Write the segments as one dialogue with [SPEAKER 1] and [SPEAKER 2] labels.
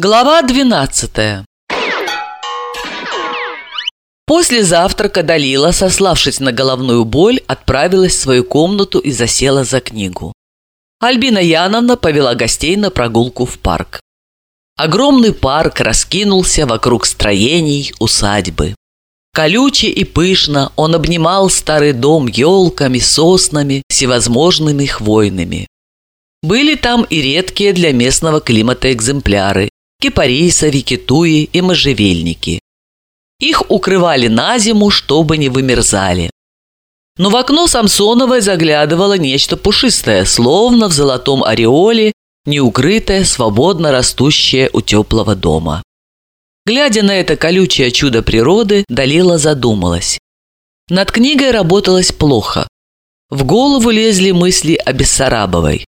[SPEAKER 1] Глава 12 После завтрака Далила, сославшись на головную боль, отправилась в свою комнату и засела за книгу. Альбина Яновна повела гостей на прогулку в парк. Огромный парк раскинулся вокруг строений усадьбы. Колюче и пышно он обнимал старый дом елками, соснами, всевозможными хвойными. Были там и редкие для местного климата экземпляры – кипариса, викитуи и можжевельники. Их укрывали на зиму, чтобы не вымерзали. Но в окно Самсоновой заглядывало нечто пушистое, словно в золотом ореоле, неукрытое, свободно растущее у теплого дома. Глядя на это колючее чудо природы, Далила задумалась. Над книгой работалось плохо. В голову лезли мысли о Бессарабовой.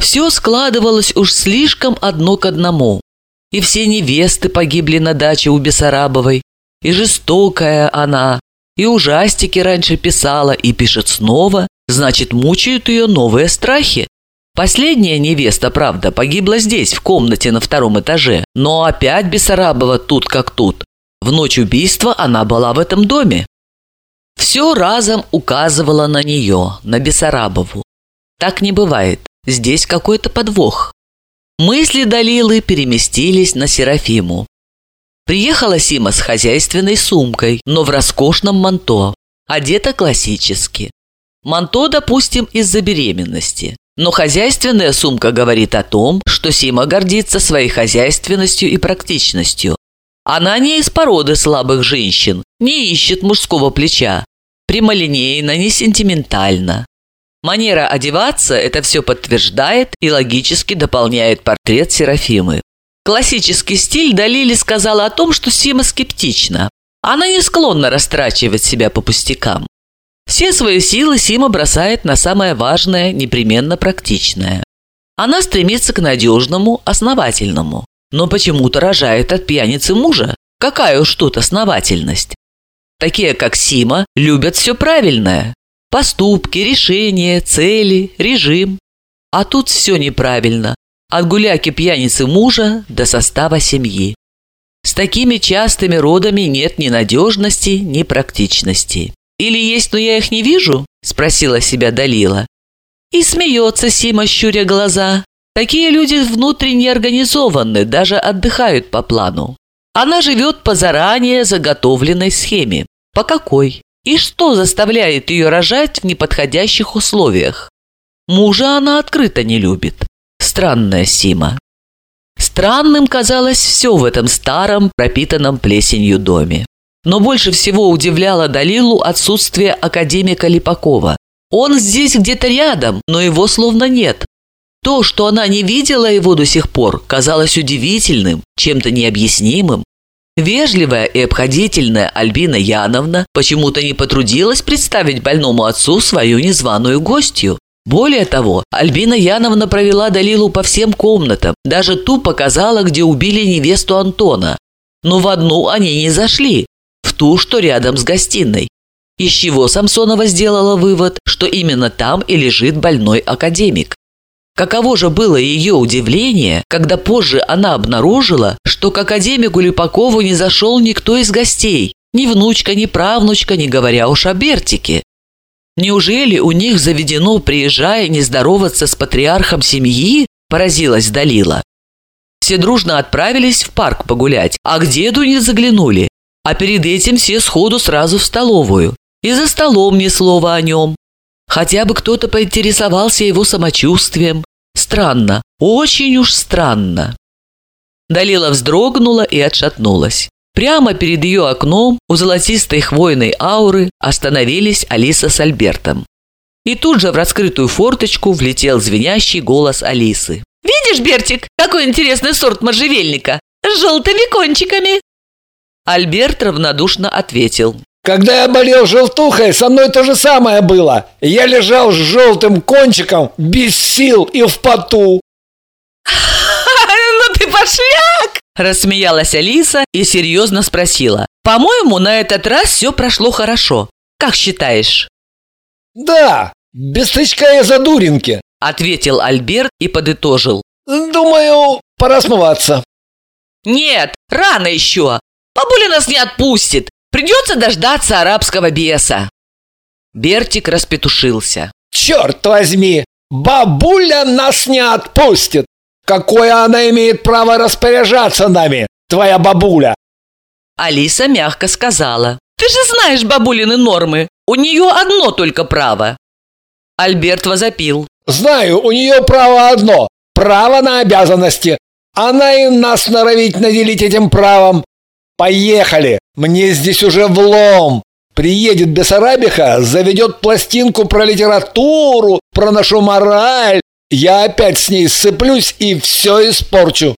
[SPEAKER 1] Все складывалось уж слишком одно к одному. И все невесты погибли на даче у Бессарабовой, и жестокая она, и ужастики раньше писала, и пишет снова, значит, мучают ее новые страхи. Последняя невеста, правда, погибла здесь, в комнате на втором этаже, но опять Бессарабова тут как тут. В ночь убийства она была в этом доме. Все разом указывало на нее, на Бессарабову. Так не бывает, здесь какой-то подвох. Мысли Далилы переместились на Серафиму. Приехала Сима с хозяйственной сумкой, но в роскошном манто, одета классически. Манто, допустим, из-за беременности. Но хозяйственная сумка говорит о том, что Сима гордится своей хозяйственностью и практичностью. Она не из породы слабых женщин, не ищет мужского плеча. Прямолинейно, не сентиментально. Манера одеваться это все подтверждает и логически дополняет портрет Серафимы. Классический стиль Далили сказала о том, что Сима скептична. Она не склонна растрачивать себя по пустякам. Все свои силы Сима бросает на самое важное, непременно практичное. Она стремится к надежному, основательному, но почему-то рожает от пьяницы мужа. Какая уж тут основательность. Такие, как Сима, любят все правильное. Поступки, решения, цели, режим. А тут все неправильно. От гуляки пьяницы мужа до состава семьи. С такими частыми родами нет ни надежности, ни практичности. Или есть, но я их не вижу?» – спросила себя Далила. И смеется Сима, щуря глаза. Такие люди внутренне организованы, даже отдыхают по плану. Она живет по заранее заготовленной схеме. По какой? И что заставляет ее рожать в неподходящих условиях? Мужа она открыто не любит. Странная Сима. Странным казалось все в этом старом, пропитанном плесенью доме. Но больше всего удивляло Далилу отсутствие академика Липакова. Он здесь где-то рядом, но его словно нет. То, что она не видела его до сих пор, казалось удивительным, чем-то необъяснимым. Вежливая и обходительная Альбина Яновна почему-то не потрудилась представить больному отцу свою незваную гостью. Более того, Альбина Яновна провела Далилу по всем комнатам, даже ту показала, где убили невесту Антона. Но в одну они не зашли, ту, что рядом с гостиной. Из чего Самсонова сделала вывод, что именно там и лежит больной академик. Каково же было ее удивление, когда позже она обнаружила, что к академику Липакову не зашел никто из гостей, ни внучка, ни правнучка, не говоря уж о Бертике. Неужели у них заведено, приезжая, не здороваться с патриархом семьи? Поразилась Далила. Все дружно отправились в парк погулять, а к деду не заглянули. А перед этим все сходу сразу в столовую. И за столом ни слова о нем. Хотя бы кто-то поинтересовался его самочувствием. Странно, очень уж странно. Далила вздрогнула и отшатнулась. Прямо перед ее окном у золотистой хвойной ауры остановились Алиса с Альбертом. И тут же в раскрытую форточку влетел звенящий голос Алисы.
[SPEAKER 2] «Видишь, Бертик, какой интересный сорт можжевельника! С желтыми кончиками!»
[SPEAKER 1] Альберт равнодушно ответил.
[SPEAKER 3] Когда я болел желтухой, со мной то же самое было. Я лежал с желтым кончиком, без сил и в поту.
[SPEAKER 2] «Ну ты пошляк!»
[SPEAKER 1] Рассмеялась Алиса и серьезно спросила. «По-моему, на этот раз все прошло хорошо. Как считаешь?»
[SPEAKER 3] «Да, без тычка и задуринки»,
[SPEAKER 1] ответил Альберт и подытожил.
[SPEAKER 3] «Думаю, пора смываться».
[SPEAKER 1] Нет, рано еще. Бабуля нас не отпустит. Придется дождаться арабского беса.
[SPEAKER 4] Бертик распетушился.
[SPEAKER 3] Черт возьми, бабуля нас не отпустит. Какое она имеет право распоряжаться нами, твоя бабуля?
[SPEAKER 4] Алиса мягко сказала.
[SPEAKER 1] Ты же знаешь бабулины нормы. У нее одно только право.
[SPEAKER 4] Альберт возопил.
[SPEAKER 3] Знаю, у нее право одно – право на обязанности. Она и нас норовить наделить этим правом. Поехали, мне здесь уже влом. Приедет Бессарабиха, заведет пластинку про литературу, про нашу мораль. Я опять с ней сцеплюсь и все испорчу.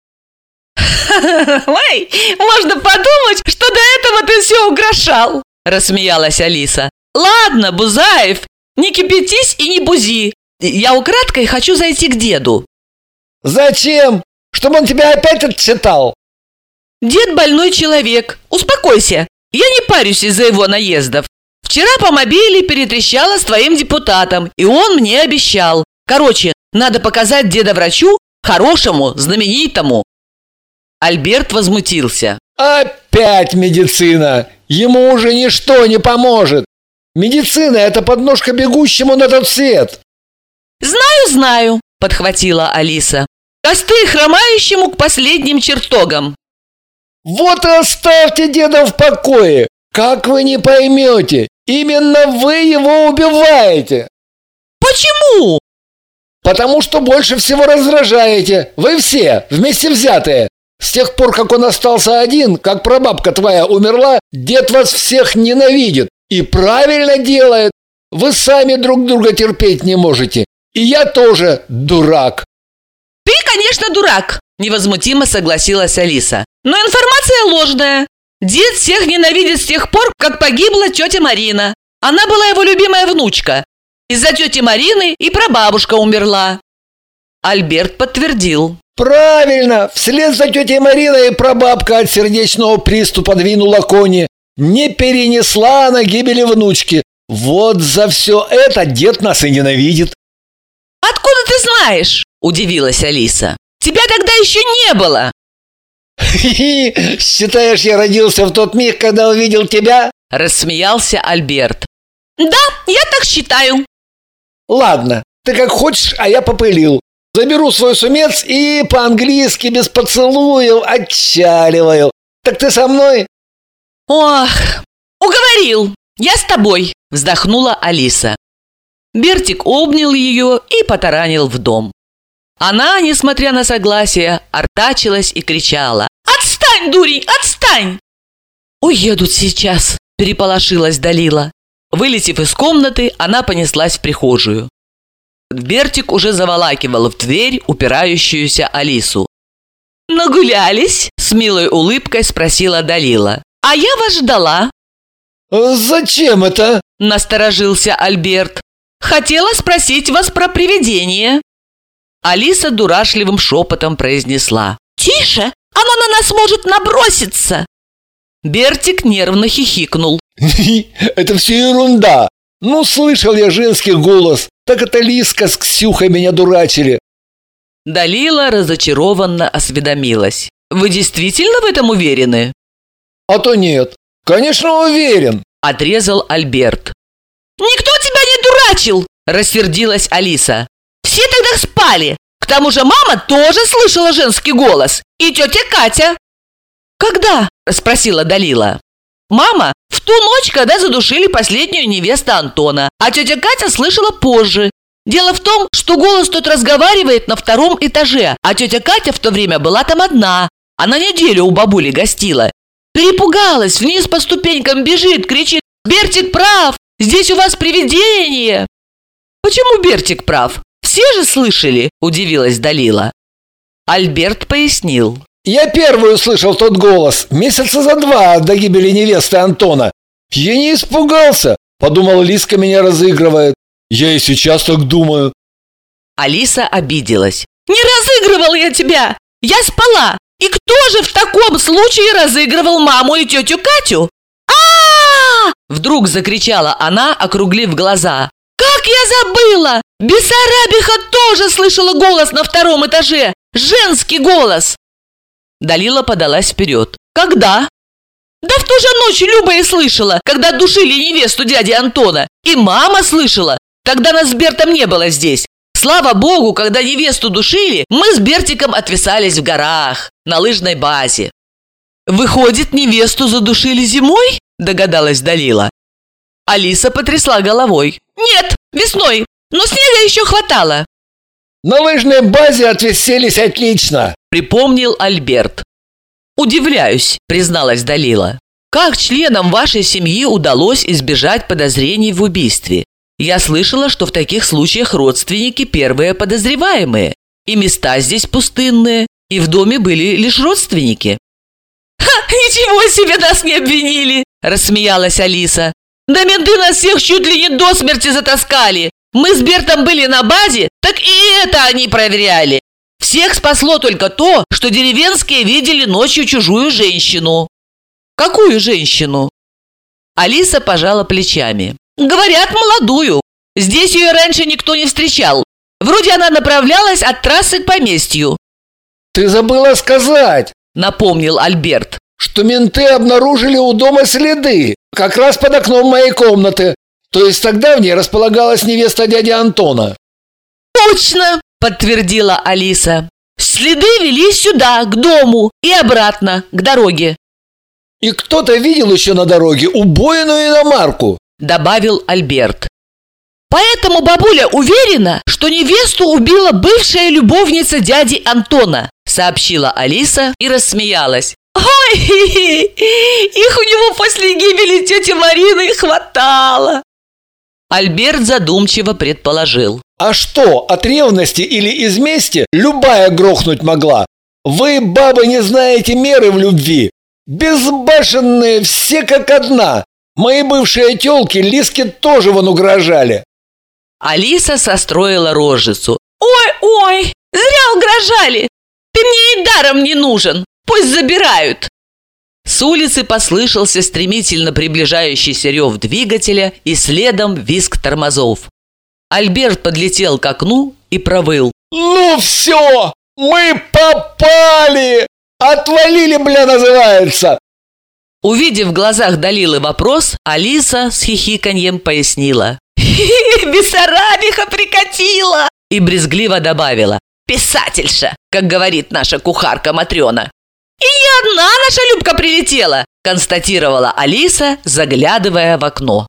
[SPEAKER 1] Ой, можно подумать, что до этого ты все угрожал, рассмеялась Алиса. Ладно, Бузаев, не кипятись и не бузи. Я украдкой хочу зайти к деду.
[SPEAKER 3] Зачем? Чтобы он тебя опять отчитал?
[SPEAKER 1] Дед больной человек. Успокойся. Я не парюсь из-за его наездов. Вчера по мобиле перетрещала с твоим депутатом, и он мне обещал. Короче, надо показать деда врачу, хорошему, знаменитому.
[SPEAKER 4] Альберт возмутился.
[SPEAKER 3] Опять медицина! Ему уже ничто не поможет. Медицина – это подножка бегущему на тот свет.
[SPEAKER 1] Знаю, знаю, подхватила Алиса. Костыль хромающему к последним чертогам.
[SPEAKER 3] Вот и оставьте деда в покое. Как вы не поймете, именно вы его убиваете.
[SPEAKER 1] Почему?
[SPEAKER 3] Потому что больше всего раздражаете. Вы все, вместе взятые. С тех пор, как он остался один, как прабабка твоя умерла, дед вас всех ненавидит. И правильно делает. Вы сами друг друга терпеть не можете. И я тоже дурак.
[SPEAKER 1] Ты, конечно, дурак, невозмутимо согласилась Алиса. Но информация ложная. Дед всех ненавидит с тех пор, как погибла тетя Марина. Она была его любимая внучка. Из-за тети Марины и прабабушка умерла.
[SPEAKER 4] Альберт подтвердил.
[SPEAKER 3] Правильно, вслед за тетей Мариной прабабка от сердечного приступа двинула кони. Не перенесла она гибели внучки. Вот за все это дед нас и ненавидит.
[SPEAKER 1] Откуда ты знаешь? Удивилась Алиса. Тебя тогда еще не было.
[SPEAKER 3] Считаешь, я родился в тот миг, когда увидел тебя?
[SPEAKER 4] Рассмеялся Альберт.
[SPEAKER 1] Да, я так считаю.
[SPEAKER 3] Ладно, ты как хочешь, а я попылил. Заберу свой сумец и по-английски без поцелуев отчаливаю. Так ты со мной?
[SPEAKER 1] Ох, уговорил. Я с тобой, вздохнула Алиса.
[SPEAKER 4] Бертик обнял ее и потаранил в дом. Она, несмотря на согласие, артачилась и кричала.
[SPEAKER 1] «Отстань, дурень, отстань!»
[SPEAKER 4] «Уедут сейчас!» – переполошилась Далила. Вылетев из комнаты, она понеслась в прихожую. Бертик уже заволакивал в дверь упирающуюся Алису.
[SPEAKER 1] «Нагулялись?»
[SPEAKER 4] – с милой улыбкой спросила Далила.
[SPEAKER 1] «А я вас ждала».
[SPEAKER 3] «Зачем это?»
[SPEAKER 4] – насторожился Альберт.
[SPEAKER 1] «Хотела спросить вас про привидение».
[SPEAKER 4] Алиса дурашливым шепотом произнесла.
[SPEAKER 1] «Тише! Оно на нас может наброситься!»
[SPEAKER 4] Бертик нервно хихикнул.
[SPEAKER 3] «Это все ерунда! Ну, слышал я женский голос. Так это Лиска с Ксюхой меня дурачили.
[SPEAKER 4] Далила разочарованно осведомилась. «Вы действительно в этом уверены?»
[SPEAKER 3] «А то нет. Конечно, уверен», –
[SPEAKER 4] отрезал Альберт.
[SPEAKER 1] «Никто тебя не дурачил!» – рассердилась Алиса. «Все тогда спали. К тому же мама тоже слышала женский голос. И тетя Катя».
[SPEAKER 4] «Когда?» – спросила Далила.
[SPEAKER 1] Мама в ту ночь, когда задушили последнюю невесту Антона, а тетя Катя слышала позже. Дело в том, что голос тот разговаривает на втором этаже, а тетя Катя в то время была там одна. Она неделю у бабули гостила. Перепугалась, вниз по ступенькам бежит, кричит «Бертик прав! Здесь у вас привидение!»
[SPEAKER 4] «Почему Бертик прав? Все же слышали?» – удивилась Далила. Альберт пояснил.
[SPEAKER 3] Я первый услышал тот голос, месяца за два до гибели невесты Антона. Я не испугался, подумал, Лиска меня разыгрывает. Я и сейчас так думаю.
[SPEAKER 4] Алиса обиделась.
[SPEAKER 1] Не разыгрывал я тебя! Я спала! И кто же в таком случае разыгрывал маму и тетю Катю? а, -а, -а
[SPEAKER 4] Вдруг закричала она, округлив глаза.
[SPEAKER 1] «Как я забыла! Бессарабиха тоже слышала голос на втором этаже! Женский голос!»
[SPEAKER 5] Далила подалась вперед.
[SPEAKER 1] «Когда?» «Да в ту же ночь Люба и слышала, когда душили невесту дяди Антона. И мама слышала. Тогда нас с Бертом не было здесь. Слава богу, когда невесту душили, мы с Бертиком отвисались в горах, на лыжной базе.
[SPEAKER 5] «Выходит, невесту задушили зимой?» – догадалась Далила. Алиса потрясла головой.
[SPEAKER 1] «Нет, весной, но снега еще хватало».
[SPEAKER 3] «На лыжной базе отвеселись отлично», –
[SPEAKER 5] припомнил Альберт. «Удивляюсь», – призналась Далила. «Как членам вашей семьи удалось избежать подозрений в убийстве? Я слышала, что в таких случаях родственники первые подозреваемые, и места здесь пустынные, и в доме были лишь родственники».
[SPEAKER 1] «Ха, ничего себе нас не обвинили!» – рассмеялась Алиса. «Да менты нас всех чуть ли не до смерти затаскали! Мы с Бертом были на базе, так и это они проверяли! Всех спасло только то, что деревенские видели ночью чужую женщину!»
[SPEAKER 5] «Какую женщину?» Алиса пожала плечами.
[SPEAKER 1] «Говорят, молодую. Здесь ее раньше никто не встречал. Вроде она направлялась от трассы к поместью».
[SPEAKER 3] «Ты забыла сказать!»
[SPEAKER 5] напомнил Альберт.
[SPEAKER 3] «Что менты обнаружили у дома следы, как раз под окном моей комнаты. То есть тогда в ней располагалась невеста дяди Антона».
[SPEAKER 1] «Точно!» – подтвердила Алиса. «Следы вели сюда, к дому, и обратно, к дороге».
[SPEAKER 3] «И кто-то видел еще на дороге убойную иномарку», –
[SPEAKER 5] добавил Альберт.
[SPEAKER 1] Поэтому бабуля уверена, что невесту убила бывшая любовница дяди Антона
[SPEAKER 5] сообщила Алиса и рассмеялась.
[SPEAKER 1] «Ой, их у него после гибели тети Марины хватало!»
[SPEAKER 5] Альберт задумчиво предположил.
[SPEAKER 3] «А что, от ревности или из мести любая грохнуть могла? Вы, бабы, не знаете меры в любви. Безбашенные все как одна. Мои бывшие тёлки Лиске тоже вон угрожали».
[SPEAKER 5] Алиса состроила рожицу.
[SPEAKER 1] «Ой-ой, зря угрожали. Ты мне и даром не нужен! Пусть забирают!»
[SPEAKER 5] С улицы послышался стремительно приближающийся рев двигателя и следом визг тормозов. Альберт подлетел к окну и провыл.
[SPEAKER 3] «Ну все! Мы попали! Отвалили, бля, называется!»
[SPEAKER 5] Увидев в глазах Далилы вопрос, Алиса с хихиканьем пояснила.
[SPEAKER 1] «Бессарабиха прикатила!»
[SPEAKER 5] И брезгливо добавила.
[SPEAKER 1] Писательша, как говорит наша кухарка Матрена. «И не одна наша Любка прилетела!» констатировала Алиса, заглядывая в окно.